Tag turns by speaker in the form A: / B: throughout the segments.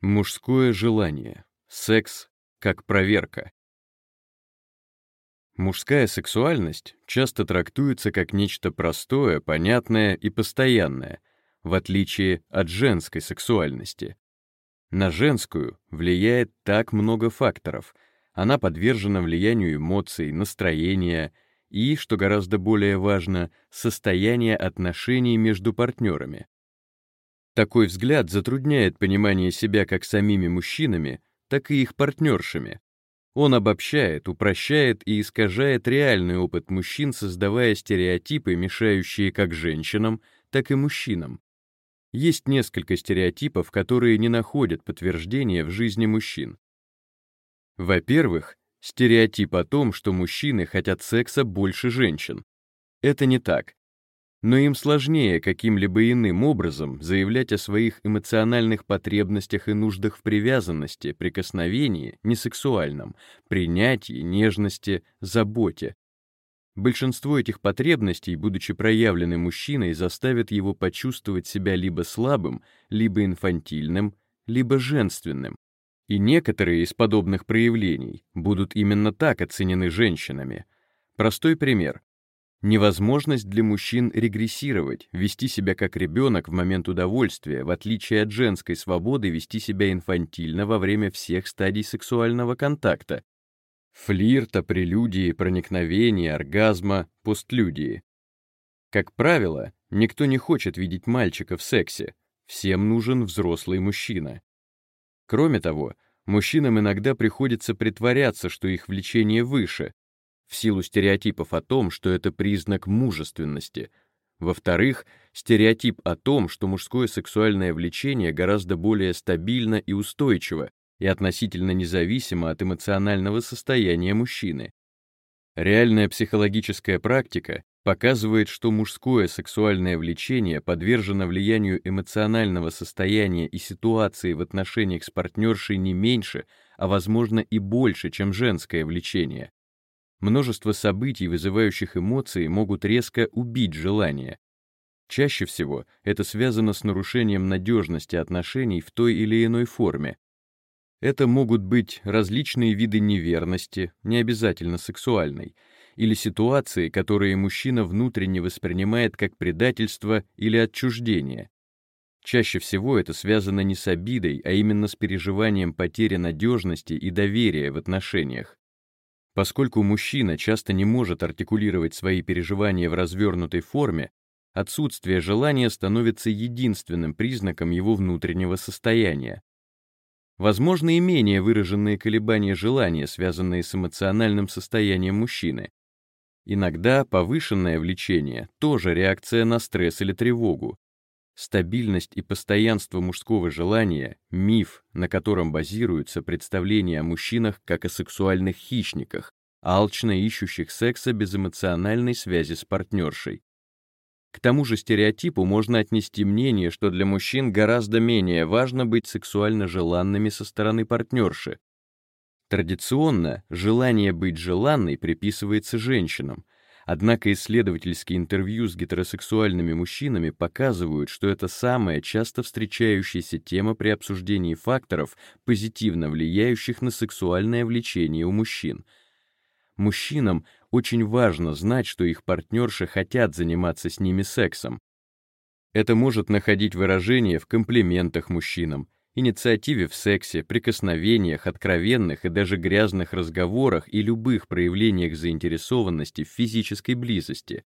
A: Мужское желание. Секс как проверка. Мужская сексуальность часто трактуется как нечто простое, понятное и постоянное, в отличие от женской сексуальности. На женскую влияет так много факторов. Она подвержена влиянию эмоций, настроения и, что гораздо более важно, состояния отношений между партнерами. Такой взгляд затрудняет понимание себя как самими мужчинами, так и их партнершами. Он обобщает, упрощает и искажает реальный опыт мужчин, создавая стереотипы, мешающие как женщинам, так и мужчинам. Есть несколько стереотипов, которые не находят подтверждения в жизни мужчин. Во-первых, стереотип о том, что мужчины хотят секса больше женщин. Это не так но им сложнее каким-либо иным образом заявлять о своих эмоциональных потребностях и нуждах в привязанности, прикосновении, несексуальном, принятии, нежности, заботе. Большинство этих потребностей, будучи проявлены мужчиной, заставят его почувствовать себя либо слабым, либо инфантильным, либо женственным. И некоторые из подобных проявлений будут именно так оценены женщинами. Простой пример невозможность для мужчин регрессировать, вести себя как ребенок в момент удовольствия, в отличие от женской свободы вести себя инфантильно во время всех стадий сексуального контакта, флирта, прелюдии, проникновения, оргазма, постлюдии. Как правило, никто не хочет видеть мальчика в сексе, всем нужен взрослый мужчина. Кроме того, мужчинам иногда приходится притворяться, что их влечение выше, в силу стереотипов о том, что это признак мужественности. Во-вторых, стереотип о том, что мужское сексуальное влечение гораздо более стабильно и устойчиво и относительно независимо от эмоционального состояния мужчины. Реальная психологическая практика показывает, что мужское сексуальное влечение подвержено влиянию эмоционального состояния и ситуации в отношениях с партнершей не меньше, а возможно и больше, чем женское влечение. Множество событий, вызывающих эмоции, могут резко убить желание. Чаще всего это связано с нарушением надежности отношений в той или иной форме. Это могут быть различные виды неверности, не обязательно сексуальной, или ситуации, которые мужчина внутренне воспринимает как предательство или отчуждение. Чаще всего это связано не с обидой, а именно с переживанием потери надежности и доверия в отношениях. Поскольку мужчина часто не может артикулировать свои переживания в развернутой форме, отсутствие желания становится единственным признаком его внутреннего состояния. Возможно и менее выраженные колебания желания, связанные с эмоциональным состоянием мужчины. Иногда повышенное влечение — тоже реакция на стресс или тревогу. Стабильность и постоянство мужского желания — миф, на котором базируются представления о мужчинах как о сексуальных хищниках, алчно ищущих секса без эмоциональной связи с партнершей. К тому же стереотипу можно отнести мнение, что для мужчин гораздо менее важно быть сексуально желанными со стороны партнерши. Традиционно желание быть желанной приписывается женщинам — Однако исследовательские интервью с гетеросексуальными мужчинами показывают, что это самая часто встречающаяся тема при обсуждении факторов, позитивно влияющих на сексуальное влечение у мужчин. Мужчинам очень важно знать, что их партнерши хотят заниматься с ними сексом. Это может находить выражение в комплиментах мужчинам, инициативе в сексе, прикосновениях, откровенных и даже грязных разговорах и любых проявлениях заинтересованности в физической близости.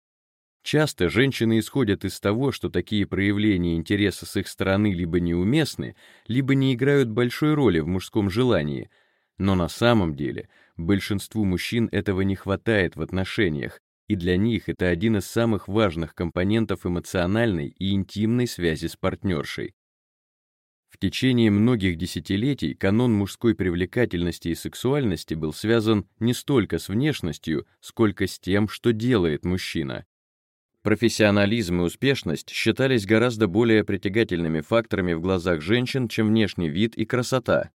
A: Часто женщины исходят из того, что такие проявления интереса с их стороны либо неуместны, либо не играют большой роли в мужском желании, но на самом деле большинству мужчин этого не хватает в отношениях, и для них это один из самых важных компонентов эмоциональной и интимной связи с партнершей. В течение многих десятилетий канон мужской привлекательности и сексуальности был связан не столько с внешностью, сколько с тем, что делает мужчина. Профессионализм и успешность считались гораздо более притягательными факторами в глазах женщин, чем внешний вид и красота.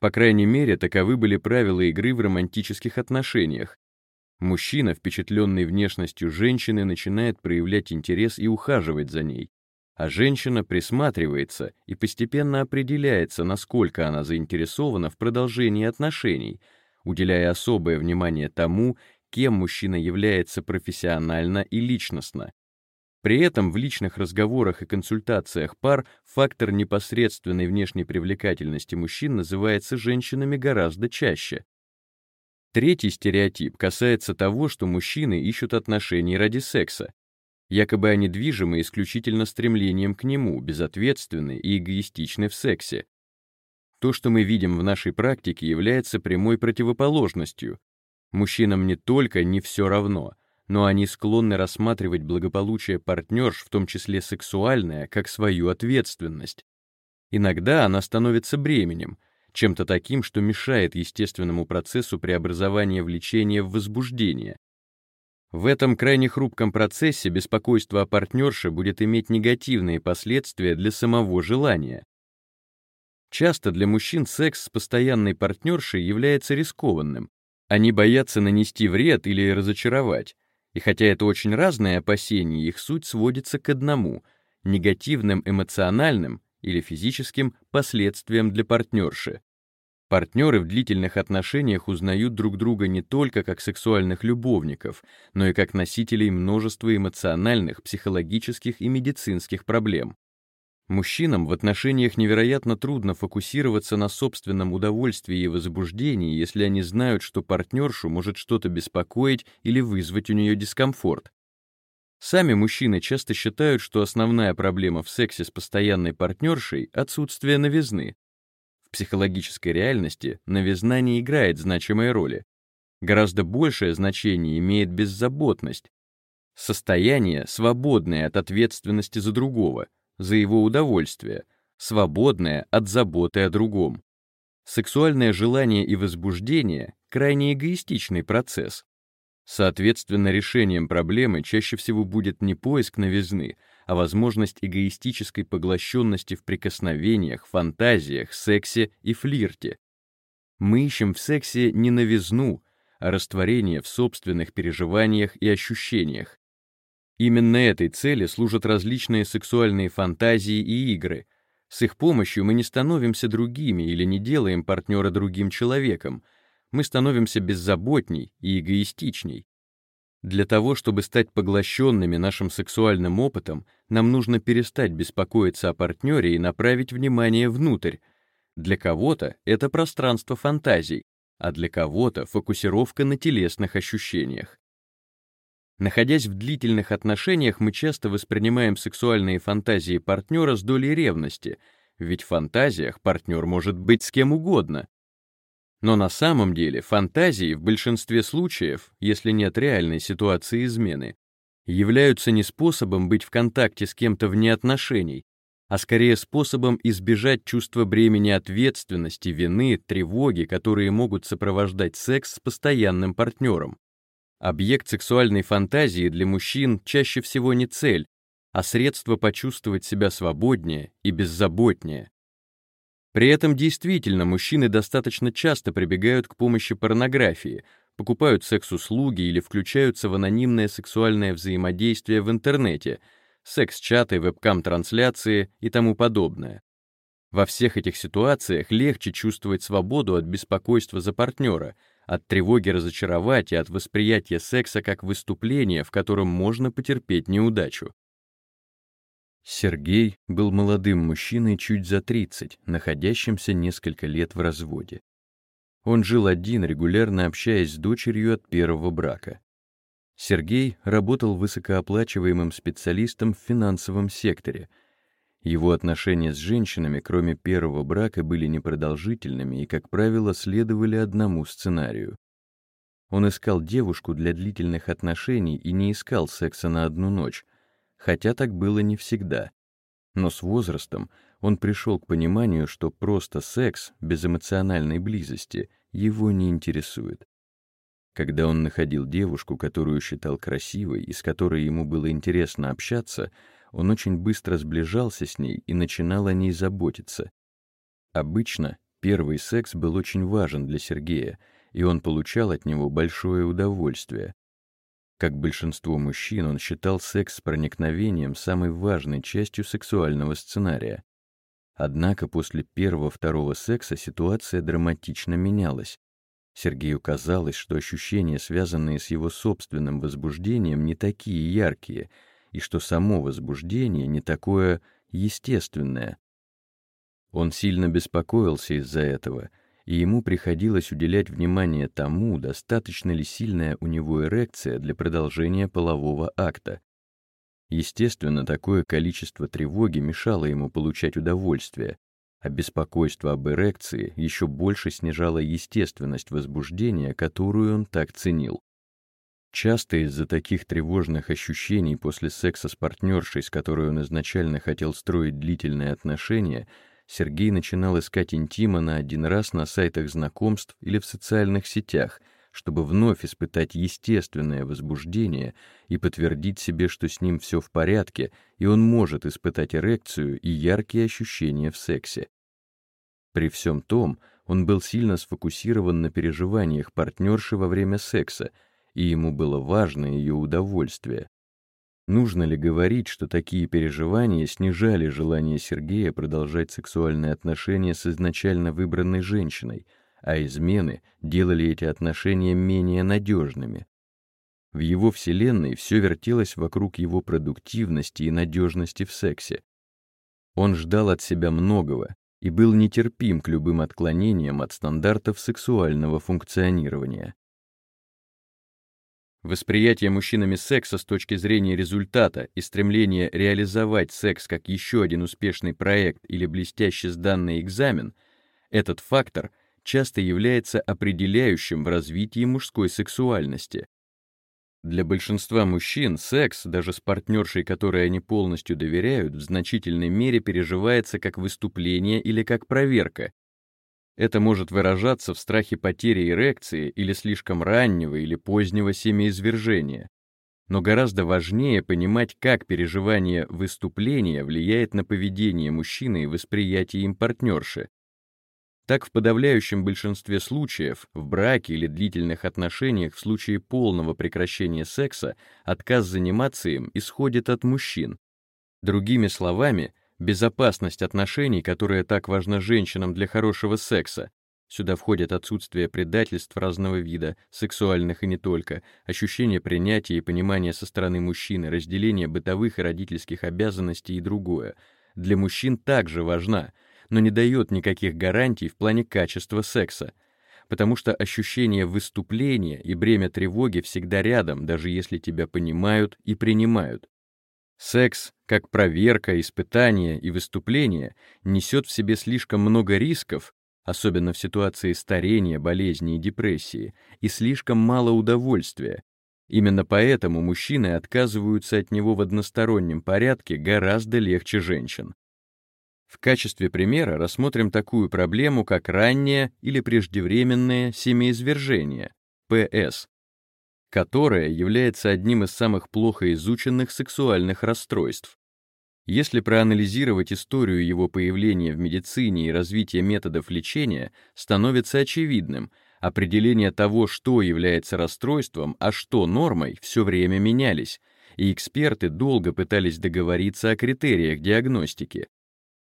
A: По крайней мере, таковы были правила игры в романтических отношениях. Мужчина, впечатленный внешностью женщины, начинает проявлять интерес и ухаживать за ней, а женщина присматривается и постепенно определяется, насколько она заинтересована в продолжении отношений, уделяя особое внимание тому, кем мужчина является профессионально и личностно. При этом в личных разговорах и консультациях пар фактор непосредственной внешней привлекательности мужчин называется женщинами гораздо чаще. Третий стереотип касается того, что мужчины ищут отношений ради секса. Якобы они движимы исключительно стремлением к нему, безответственны и эгоистичны в сексе. То, что мы видим в нашей практике, является прямой противоположностью. Мужчинам не только не все равно — но они склонны рассматривать благополучие партнерш, в том числе сексуальное, как свою ответственность. Иногда она становится бременем, чем-то таким, что мешает естественному процессу преобразования влечения в возбуждение. В этом крайне хрупком процессе беспокойство о партнерше будет иметь негативные последствия для самого желания. Часто для мужчин секс с постоянной партнершей является рискованным. Они боятся нанести вред или разочаровать, и хотя это очень разные опасения, их суть сводится к одному — негативным эмоциональным или физическим последствиям для партнерши. Партнеры в длительных отношениях узнают друг друга не только как сексуальных любовников, но и как носителей множества эмоциональных, психологических и медицинских проблем. Мужчинам в отношениях невероятно трудно фокусироваться на собственном удовольствии и возбуждении, если они знают, что партнершу может что-то беспокоить или вызвать у нее дискомфорт. Сами мужчины часто считают, что основная проблема в сексе с постоянной партнершей — отсутствие новизны. Психологической реальности новизна не играет значимой роли. Гораздо большее значение имеет беззаботность, состояние, свободное от ответственности за другого — за его удовольствие, свободное от заботы о другом. Сексуальное желание и возбуждение — крайне эгоистичный процесс. Соответственно, решением проблемы чаще всего будет не поиск новизны, а возможность эгоистической поглощенности в прикосновениях, фантазиях, сексе и флирте. Мы ищем в сексе не новизну, а растворение в собственных переживаниях и ощущениях. Именно этой цели служат различные сексуальные фантазии и игры. С их помощью мы не становимся другими или не делаем партнера другим человеком. Мы становимся беззаботней и эгоистичней. Для того, чтобы стать поглощенными нашим сексуальным опытом, нам нужно перестать беспокоиться о партнере и направить внимание внутрь. Для кого-то это пространство фантазий, а для кого-то фокусировка на телесных ощущениях. Находясь в длительных отношениях, мы часто воспринимаем сексуальные фантазии партнера с долей ревности, ведь в фантазиях партнер может быть с кем угодно. Но на самом деле фантазии в большинстве случаев, если нет реальной ситуации измены, являются не способом быть в контакте с кем-то вне отношений, а скорее способом избежать чувства бремени ответственности, вины, тревоги, которые могут сопровождать секс с постоянным партнером. Объект сексуальной фантазии для мужчин чаще всего не цель, а средство почувствовать себя свободнее и беззаботнее. При этом действительно мужчины достаточно часто прибегают к помощи порнографии, покупают секс-услуги или включаются в анонимное сексуальное взаимодействие в интернете, секс-чаты, вебкам-трансляции и тому подобное. Во всех этих ситуациях легче чувствовать свободу от беспокойства за партнера — от тревоги разочаровать и от восприятия секса как выступления, в котором можно потерпеть неудачу. Сергей был молодым мужчиной чуть за 30, находящимся несколько лет в разводе. Он жил один, регулярно общаясь с дочерью от первого брака. Сергей работал высокооплачиваемым специалистом в финансовом секторе — его отношения с женщинами, кроме первого брака, были непродолжительными и, как правило, следовали одному сценарию. Он искал девушку для длительных отношений и не искал секса на одну ночь, хотя так было не всегда. Но с возрастом он пришел к пониманию, что просто секс без эмоциональной близости его не интересует. Когда он находил девушку, которую считал красивой и с которой ему было интересно общаться, он очень быстро сближался с ней и начинал о ней заботиться. Обычно первый секс был очень важен для Сергея, и он получал от него большое удовольствие. Как большинство мужчин, он считал секс с проникновением самой важной частью сексуального сценария. Однако после первого-второго секса ситуация драматично менялась. Сергею казалось, что ощущения, связанные с его собственным возбуждением, не такие яркие, и что само возбуждение не такое естественное. Он сильно беспокоился из-за этого, и ему приходилось уделять внимание тому, достаточно ли сильная у него эрекция для продолжения полового акта. Естественно, такое количество тревоги мешало ему получать удовольствие, а беспокойство об эрекции еще больше снижало естественность возбуждения, которую он так ценил. Часто из-за таких тревожных ощущений после секса с партнершей, с которой он изначально хотел строить длительные отношения, Сергей начинал искать интима на один раз на сайтах знакомств или в социальных сетях, чтобы вновь испытать естественное возбуждение и подтвердить себе, что с ним все в порядке, и он может испытать эрекцию и яркие ощущения в сексе. При всем том, он был сильно сфокусирован на переживаниях партнерши во время секса, и ему было важно ее удовольствие. Нужно ли говорить, что такие переживания снижали желание Сергея продолжать сексуальные отношения с изначально выбранной женщиной, а измены делали эти отношения менее надежными? В его вселенной все вертелось вокруг его продуктивности и надежности в сексе. Он ждал от себя многого, и был нетерпим к любым отклонениям от стандартов сексуального функционирования. Восприятие мужчинами секса с точки зрения результата и стремление реализовать секс как еще один успешный проект или блестяще сданный экзамен, этот фактор часто является определяющим в развитии мужской сексуальности. Для большинства мужчин секс, даже с партнершей, которой они полностью доверяют, в значительной мере переживается как выступление или как проверка. Это может выражаться в страхе потери эрекции или слишком раннего или позднего семяизвержения. Но гораздо важнее понимать, как переживание выступления влияет на поведение мужчины и восприятие им партнерши. Так в подавляющем большинстве случаев в браке или длительных отношениях в случае полного прекращения секса отказ заниматься им исходит от мужчин. Другими словами, безопасность отношений, которая так важна женщинам для хорошего секса, сюда входит отсутствие предательств разного вида, сексуальных и не только, ощущение принятия и понимания со стороны мужчины, разделение бытовых и родительских обязанностей и другое, для мужчин также важна — но не дает никаких гарантий в плане качества секса, потому что ощущение выступления и бремя тревоги всегда рядом, даже если тебя понимают и принимают. Секс, как проверка, испытание и выступление, несет в себе слишком много рисков, особенно в ситуации старения, болезни и депрессии, и слишком мало удовольствия. Именно поэтому мужчины отказываются от него в одностороннем порядке гораздо легче женщин. В качестве примера рассмотрим такую проблему, как раннее или преждевременное семяизвержение, ПС, которое является одним из самых плохо изученных сексуальных расстройств. Если проанализировать историю его появления в медицине и развития методов лечения, становится очевидным, определение того, что является расстройством, а что нормой, все время менялись, и эксперты долго пытались договориться о критериях диагностики.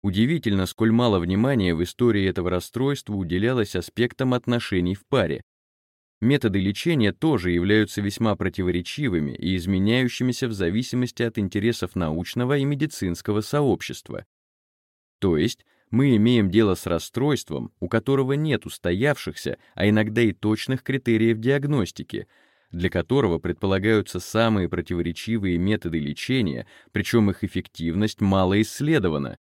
A: Удивительно, сколь мало внимания в истории этого расстройства уделялось аспектам отношений в паре. Методы лечения тоже являются весьма противоречивыми и изменяющимися в зависимости от интересов научного и медицинского сообщества. То есть, мы имеем дело с расстройством, у которого нет устоявшихся, а иногда и точных критериев диагностики, для которого предполагаются самые противоречивые методы лечения, причем их эффективность мало исследована,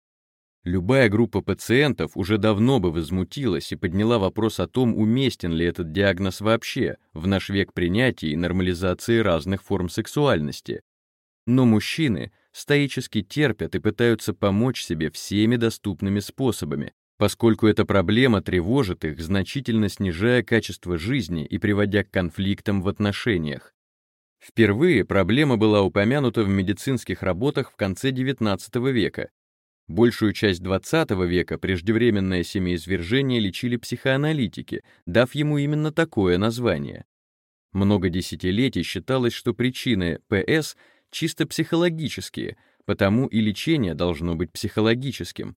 A: Любая группа пациентов уже давно бы возмутилась и подняла вопрос о том, уместен ли этот диагноз вообще в наш век принятия и нормализации разных форм сексуальности. Но мужчины стоически терпят и пытаются помочь себе всеми доступными способами, поскольку эта проблема тревожит их, значительно снижая качество жизни и приводя к конфликтам в отношениях. Впервые проблема была упомянута в медицинских работах в конце XIX века, Большую часть XX века преждевременное семяизвержение лечили психоаналитики, дав ему именно такое название. Много десятилетий считалось, что причины ПС чисто психологические, потому и лечение должно быть психологическим.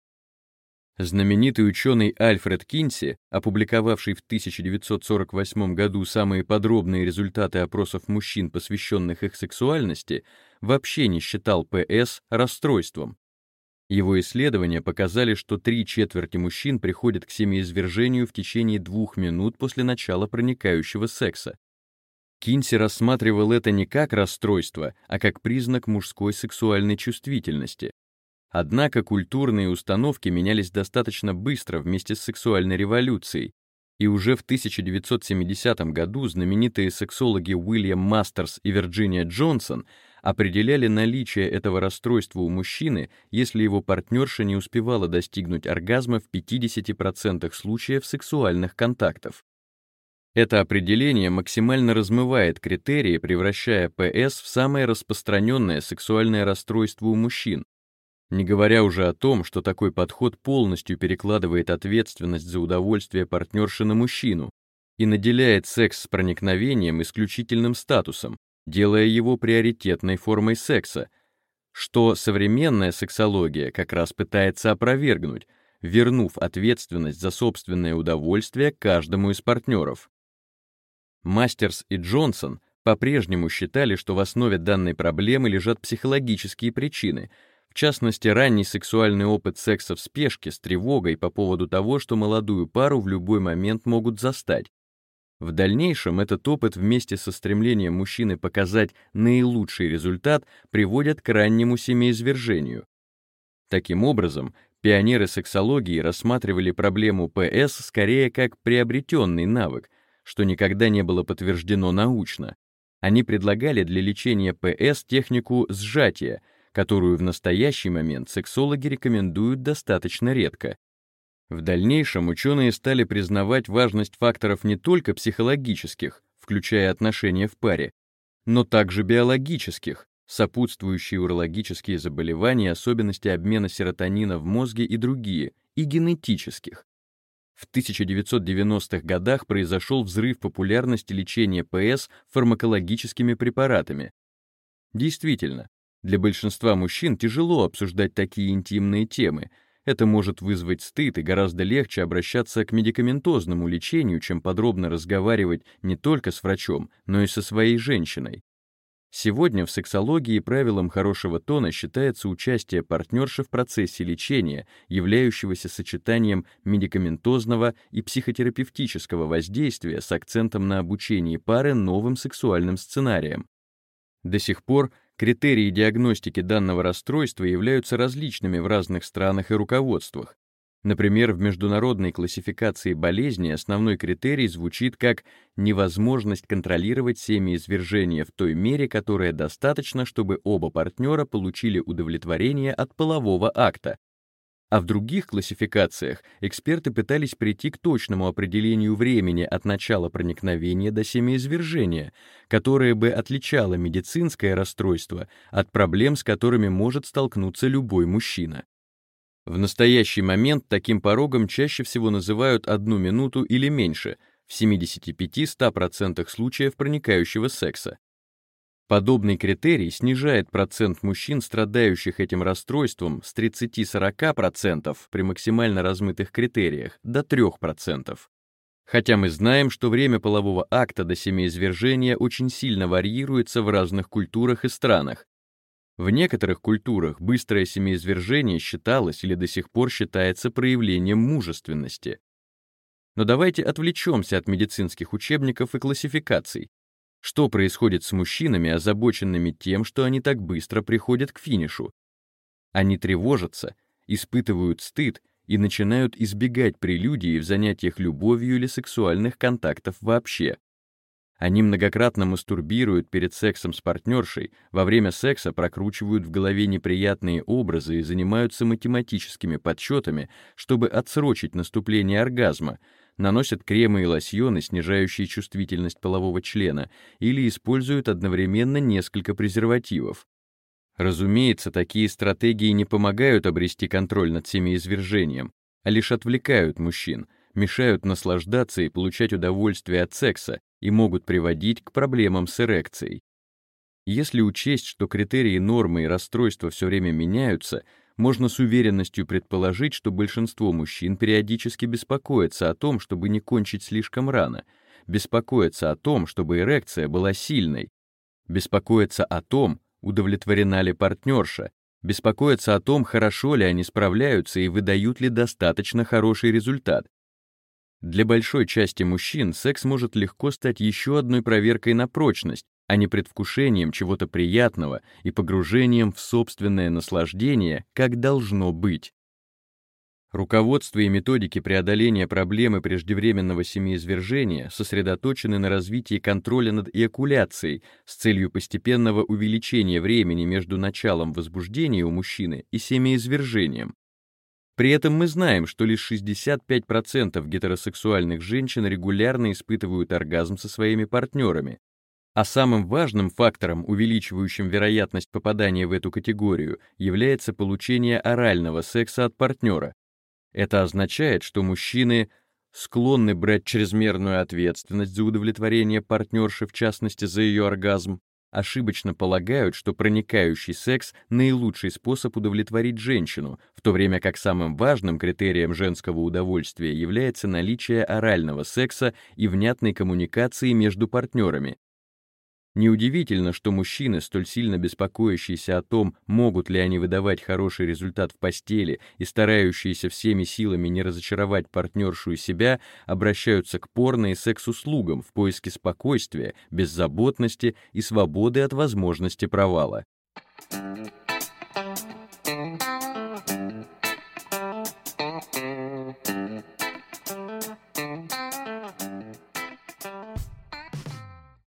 A: Знаменитый ученый Альфред Кинси, опубликовавший в 1948 году самые подробные результаты опросов мужчин, посвященных их сексуальности, вообще не считал ПС расстройством. Его исследования показали, что три четверти мужчин приходят к семяизвержению в течение двух минут после начала проникающего секса. Кинси рассматривал это не как расстройство, а как признак мужской сексуальной чувствительности, Однако культурные установки менялись достаточно быстро вместе с сексуальной революцией, и уже в 1970 году знаменитые сексологи Уильям Мастерс и Вирджиния Джонсон определяли наличие этого расстройства у мужчины, если его партнерша не успевала достигнуть оргазма в 50% случаев сексуальных контактов. Это определение максимально размывает критерии, превращая ПС в самое распространенное сексуальное расстройство у мужчин, не говоря уже о том, что такой подход полностью перекладывает ответственность за удовольствие партнерши на мужчину и наделяет секс с проникновением исключительным статусом, делая его приоритетной формой секса, что современная сексология как раз пытается опровергнуть, вернув ответственность за собственное удовольствие каждому из партнеров. Мастерс и Джонсон по-прежнему считали, что в основе данной проблемы лежат психологические причины — в частности, ранний сексуальный опыт секса в спешке с тревогой по поводу того, что молодую пару в любой момент могут застать. В дальнейшем этот опыт вместе со стремлением мужчины показать наилучший результат приводят к раннему семяизвержению. Таким образом, пионеры сексологии рассматривали проблему ПС скорее как приобретенный навык, что никогда не было подтверждено научно. Они предлагали для лечения ПС технику сжатия — которую в настоящий момент сексологи рекомендуют достаточно редко. В дальнейшем ученые стали признавать важность факторов не только психологических, включая отношения в паре, но также биологических, сопутствующие урологические заболевания, особенности обмена серотонина в мозге и другие, и генетических. В 1990-х годах произошел взрыв популярности лечения ПС фармакологическими препаратами. Действительно, для большинства мужчин тяжело обсуждать такие интимные темы. Это может вызвать стыд, и гораздо легче обращаться к медикаментозному лечению, чем подробно разговаривать не только с врачом, но и со своей женщиной. Сегодня в сексологии правилом хорошего тона считается участие партнерши в процессе лечения, являющегося сочетанием медикаментозного и психотерапевтического воздействия с акцентом на обучении пары новым сексуальным сценариям. До сих пор Критерии диагностики данного расстройства являются различными в разных странах и руководствах. Например, в международной классификации болезней основной критерий звучит как невозможность контролировать семяизвержение в той мере, которая достаточна, чтобы оба партнера получили удовлетворение от полового акта, а в других классификациях эксперты пытались прийти к точному определению времени от начала проникновения до семяизвержения, которое бы отличало медицинское расстройство от проблем, с которыми может столкнуться любой мужчина. В настоящий момент таким порогом чаще всего называют одну минуту или меньше, в 75-100% случаев проникающего секса, Подобный критерий снижает процент мужчин, страдающих этим расстройством, с 30-40% при максимально размытых критериях до 3%. Хотя мы знаем, что время полового акта до семяизвержения очень сильно варьируется в разных культурах и странах. В некоторых культурах быстрое семяизвержение считалось или до сих пор считается проявлением мужественности. Но давайте отвлечемся от медицинских учебников и классификаций что происходит с мужчинами, озабоченными тем, что они так быстро приходят к финишу? Они тревожатся, испытывают стыд и начинают избегать прелюдии в занятиях любовью или сексуальных контактов вообще. Они многократно мастурбируют перед сексом с партнершей, во время секса прокручивают в голове неприятные образы и занимаются математическими подсчетами, чтобы отсрочить наступление оргазма, наносят кремы и лосьоны, снижающие чувствительность полового члена, или используют одновременно несколько презервативов. Разумеется, такие стратегии не помогают обрести контроль над семяизвержением, а лишь отвлекают мужчин, мешают наслаждаться и получать удовольствие от секса и могут приводить к проблемам с эрекцией. Если учесть, что критерии нормы и расстройства все время меняются, можно с уверенностью предположить, что большинство мужчин периодически беспокоятся о том, чтобы не кончить слишком рано, беспокоятся о том, чтобы эрекция была сильной, беспокоятся о том, удовлетворена ли партнерша, беспокоятся о том, хорошо ли они справляются и выдают ли достаточно хороший результат. Для большой части мужчин секс может легко стать еще одной проверкой на прочность, а не предвкушением чего-то приятного и погружением в собственное наслаждение, как должно быть. Руководство и методики преодоления проблемы преждевременного семиизвержения сосредоточены на развитии контроля над эякуляцией с целью постепенного увеличения времени между началом возбуждения у мужчины и семиизвержением. При этом мы знаем, что лишь 65% гетеросексуальных женщин регулярно испытывают оргазм со своими партнерами, а самым важным фактором, увеличивающим вероятность попадания в эту категорию, является получение орального секса от партнера. Это означает, что мужчины склонны брать чрезмерную ответственность за удовлетворение партнерши, в частности за ее оргазм, ошибочно полагают, что проникающий секс — наилучший способ удовлетворить женщину, в то время как самым важным критерием женского удовольствия является наличие орального секса и внятной коммуникации между партнерами, Неудивительно, что мужчины, столь сильно беспокоящиеся о том, могут ли они выдавать хороший результат в постели и старающиеся всеми силами не разочаровать партнершу и себя, обращаются к порно и секс-услугам в поиске спокойствия, беззаботности и свободы от возможности провала.